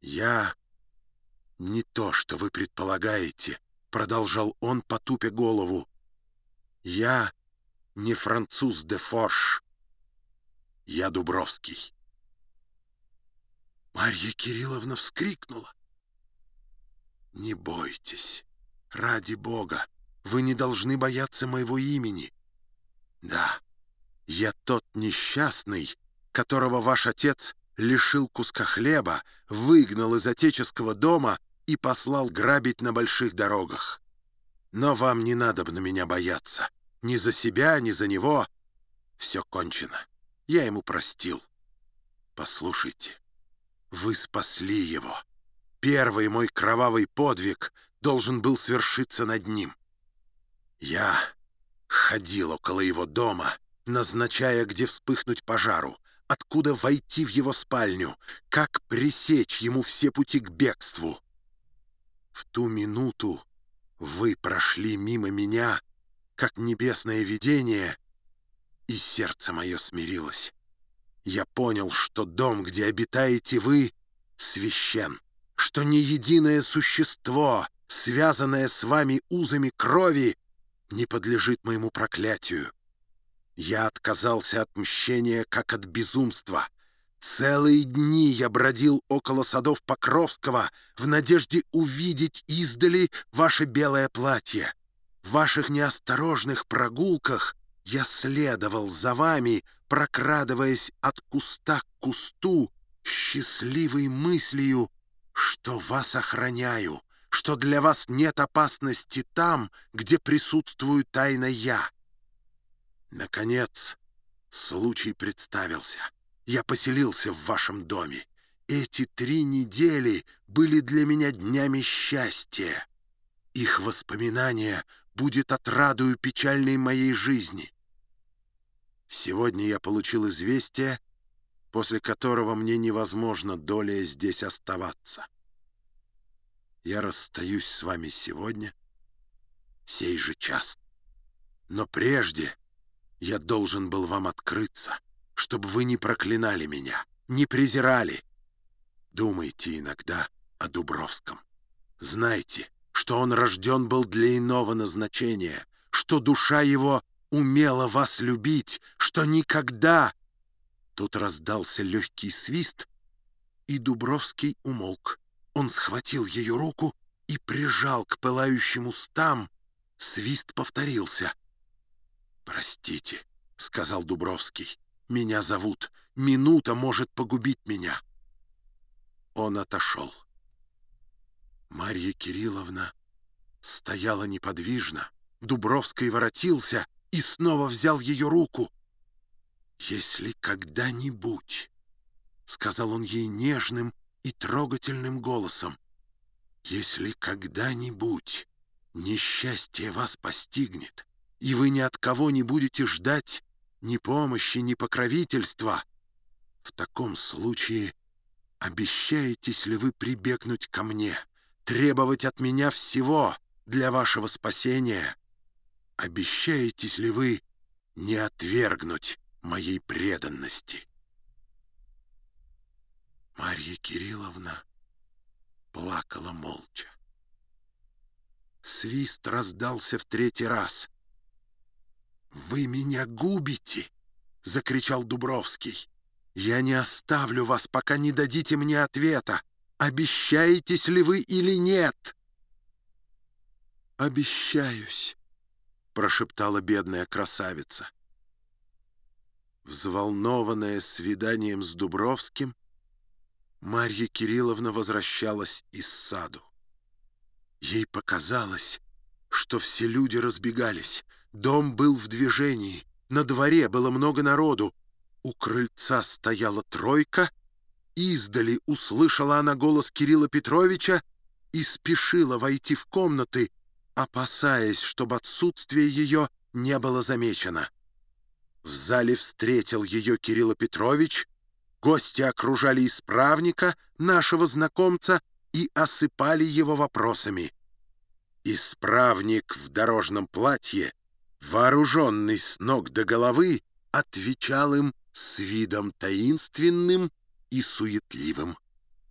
«Я не то, что вы предполагаете», — продолжал он, потупя голову. «Я не француз де Форш. Я Дубровский». Марья Кирилловна вскрикнула. «Не бойтесь, ради Бога, вы не должны бояться моего имени. Да, я тот несчастный, которого ваш отец лишил куска хлеба, выгнал из отеческого дома и послал грабить на больших дорогах. Но вам не надо бы на меня бояться. Ни за себя, ни за него. Все кончено. Я ему простил. Послушайте, вы спасли его. Первый мой кровавый подвиг должен был свершиться над ним. Я ходил около его дома, назначая, где вспыхнуть пожару, откуда войти в его спальню, как пресечь ему все пути к бегству. В ту минуту вы прошли мимо меня, как небесное видение, и сердце мое смирилось. Я понял, что дом, где обитаете вы, священ, что ни единое существо, связанное с вами узами крови, не подлежит моему проклятию. Я отказался от мщения, как от безумства. Целые дни я бродил около садов Покровского в надежде увидеть издали ваше белое платье. В ваших неосторожных прогулках я следовал за вами, прокрадываясь от куста к кусту, счастливой мыслью, что вас охраняю, что для вас нет опасности там, где присутствую тайно я. Наконец, случай представился. Я поселился в вашем доме. Эти три недели были для меня днями счастья. Их воспоминания будет отрадою печальной моей жизни. Сегодня я получил известие, после которого мне невозможно долей здесь оставаться. Я расстаюсь с вами сегодня, сей же час. Но прежде я должен был вам открыться, чтобы вы не проклинали меня, не презирали. Думайте иногда о Дубровском. Знайте, что он рожден был для иного назначения, что душа его умела вас любить, что никогда... Тут раздался легкий свист, и Дубровский умолк. Он схватил ее руку и прижал к пылающим устам. Свист повторился. «Простите», — сказал Дубровский, — «меня зовут. Минута может погубить меня». Он отошел. Марья Кирилловна стояла неподвижно. Дубровский воротился и снова взял ее руку. «Если когда-нибудь», — сказал он ей нежным и трогательным голосом, «если когда-нибудь несчастье вас постигнет, и вы ни от кого не будете ждать ни помощи, ни покровительства, в таком случае обещаетесь ли вы прибегнуть ко мне, требовать от меня всего для вашего спасения? Обещаетесь ли вы не отвергнуть моей преданности?» Марья Кирилловна плакала молча. Свист раздался в третий раз — «Вы меня губите!» — закричал Дубровский. «Я не оставлю вас, пока не дадите мне ответа. Обещаетесь ли вы или нет?» «Обещаюсь», — прошептала бедная красавица. Взволнованная свиданием с Дубровским, Марья Кирилловна возвращалась из саду. Ей показалось, что все люди разбегались — Дом был в движении, на дворе было много народу. У крыльца стояла тройка, издали услышала она голос Кирилла Петровича и спешила войти в комнаты, опасаясь, чтобы отсутствие ее не было замечено. В зале встретил ее Кирилл Петрович, гости окружали исправника, нашего знакомца, и осыпали его вопросами. Исправник в дорожном платье вооруженный с ног до головы, отвечал им с видом таинственным и суетливым.